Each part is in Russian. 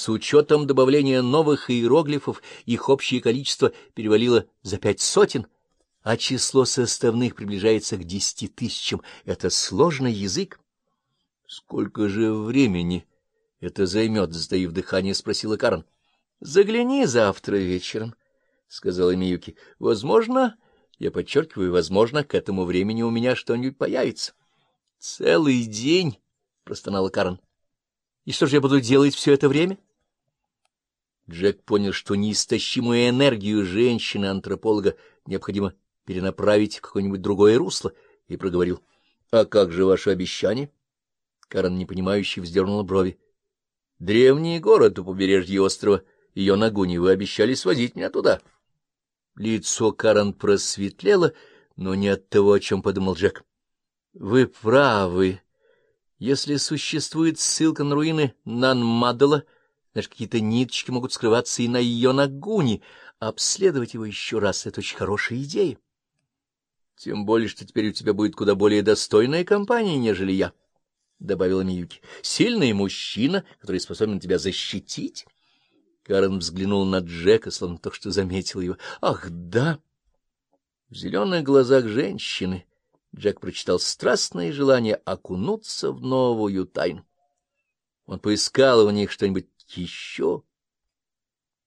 С учетом добавления новых иероглифов их общее количество перевалило за пять сотен, а число составных приближается к десяти тысячам. Это сложный язык. — Сколько же времени это займет? — затаив дыхание, спросила Карен. — Загляни завтра вечером, — сказала Миюки. — Возможно, я подчеркиваю, возможно, к этому времени у меня что-нибудь появится. — Целый день, — простонала Карен. — И что же я буду делать все это время? Джек понял, что неистощимую энергию женщины-антрополога необходимо перенаправить в какое-нибудь другое русло, и проговорил. — А как же ваше обещание? Карен, непонимающе, вздернула брови. — Древний город у побережья острова, ее Нагуни, вы обещали свозить меня туда. Лицо Карен просветлело, но не от того, о чем подумал Джек. — Вы правы. Если существует ссылка на руины Нанмадала, значит, какие-то ниточки могут скрываться и на ее Нагуни. Обследовать его еще раз — это очень хорошая идея. Тем более, что теперь у тебя будет куда более достойная компания, нежели я, — добавила Миюки. — Сильный мужчина, который способен тебя защитить. Карен взглянул на Джека, словно только что заметил его. — Ах, да! В зеленых глазах женщины Джек прочитал страстное желание окунуться в новую тайну. Он поискал в них что-нибудь еще,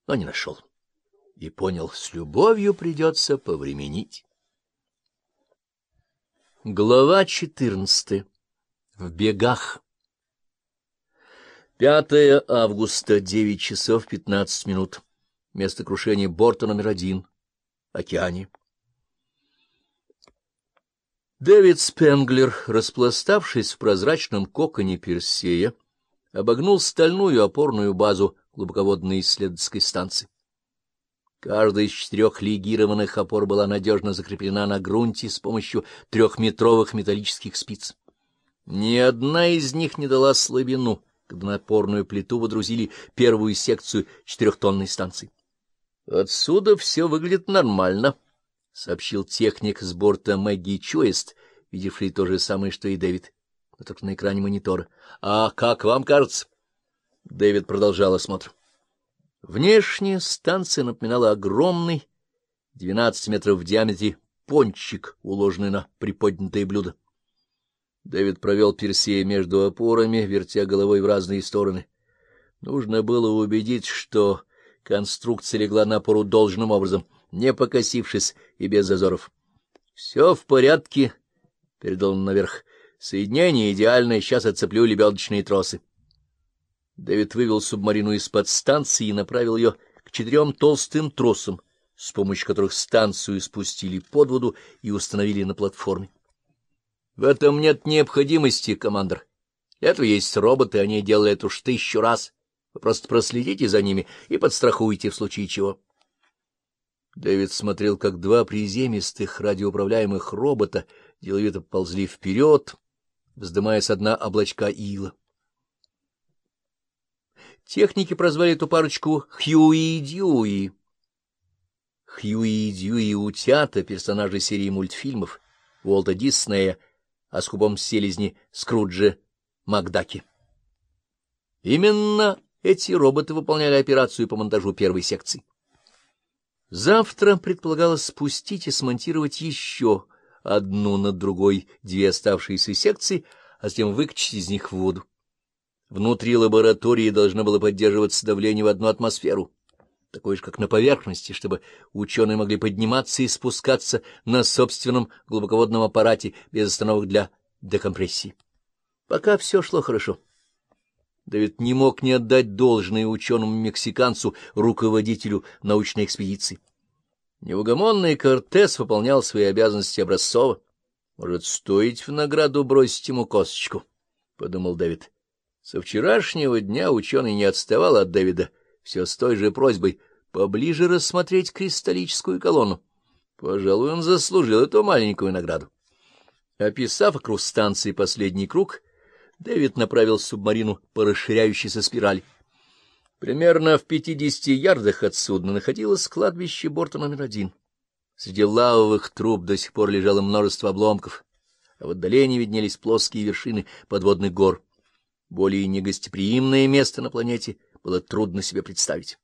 но не нашел. И понял, с любовью придется повременить. Глава четырнадцатая. В бегах. 5 августа, девять часов пятнадцать минут. Место крушения борта номер один. Океане. Дэвид Спенглер, распластавшись в прозрачном коконе Персея, обогнул стальную опорную базу глубоководной исследовательской станции. Каждая из четырех легированных опор была надежно закреплена на грунте с помощью трехметровых металлических спиц. Ни одна из них не дала слабину, когда на опорную плиту водрузили первую секцию четырехтонной станции. — Отсюда все выглядит нормально, — сообщил техник с борта Мэгги Чуэст, видевший то же самое, что и Дэвид, но только на экране монитора. — А как вам кажется? Дэвид продолжал осмотр. Внешне станция напоминала огромный, 12 метров в диаметре, пончик, уложенный на приподнятое блюдо. Дэвид провел Персея между опорами, вертя головой в разные стороны. Нужно было убедить, что конструкция легла на опору должным образом, не покосившись и без зазоров. — Все в порядке, — передал он наверх. — Соединение идеальное, сейчас отцеплю лебедочные тросы. Дэвид вывел субмарину из-под станции и направил ее к четырем толстым тросам, с помощью которых станцию спустили под воду и установили на платформе. — В этом нет необходимости, командор. Это есть роботы, они делают уж тысячу раз. Вы просто проследите за ними и подстрахуйте в случае чего. Дэвид смотрел, как два приземистых радиоуправляемых робота деловито ползли вперед, вздымая с дна облачка ила. Техники прозвали эту парочку Хьюи и Дьюи. Хьюи и Дьюи — утята, персонажи серии мультфильмов Уолта Диснея о скупом селезне Скрудже Макдаки. Именно эти роботы выполняли операцию по монтажу первой секции. Завтра предполагалось спустить и смонтировать еще одну над другой две оставшиеся секции, а затем выкачать из них воду. Внутри лаборатории должно было поддерживаться давление в одну атмосферу, такое же, как на поверхности, чтобы ученые могли подниматься и спускаться на собственном глубоководном аппарате без остановок для декомпрессии. Пока все шло хорошо. Давид не мог не отдать должное ученому-мексиканцу, руководителю научной экспедиции. Неугомонный Кортес выполнял свои обязанности образцово. Может, стоить в награду бросить ему косточку, — подумал Дэвид. Со вчерашнего дня ученый не отставал от Дэвида, все с той же просьбой поближе рассмотреть кристаллическую колонну. Пожалуй, он заслужил эту маленькую награду. Описав вокруг станции последний круг, Дэвид направил субмарину по расширяющейся спирали. Примерно в пятидесяти ярдах от судна находилось кладбище борта номер один. Среди лавовых труб до сих пор лежало множество обломков, а в отдалении виднелись плоские вершины подводных гор. Более негостеприимное место на планете было трудно себе представить.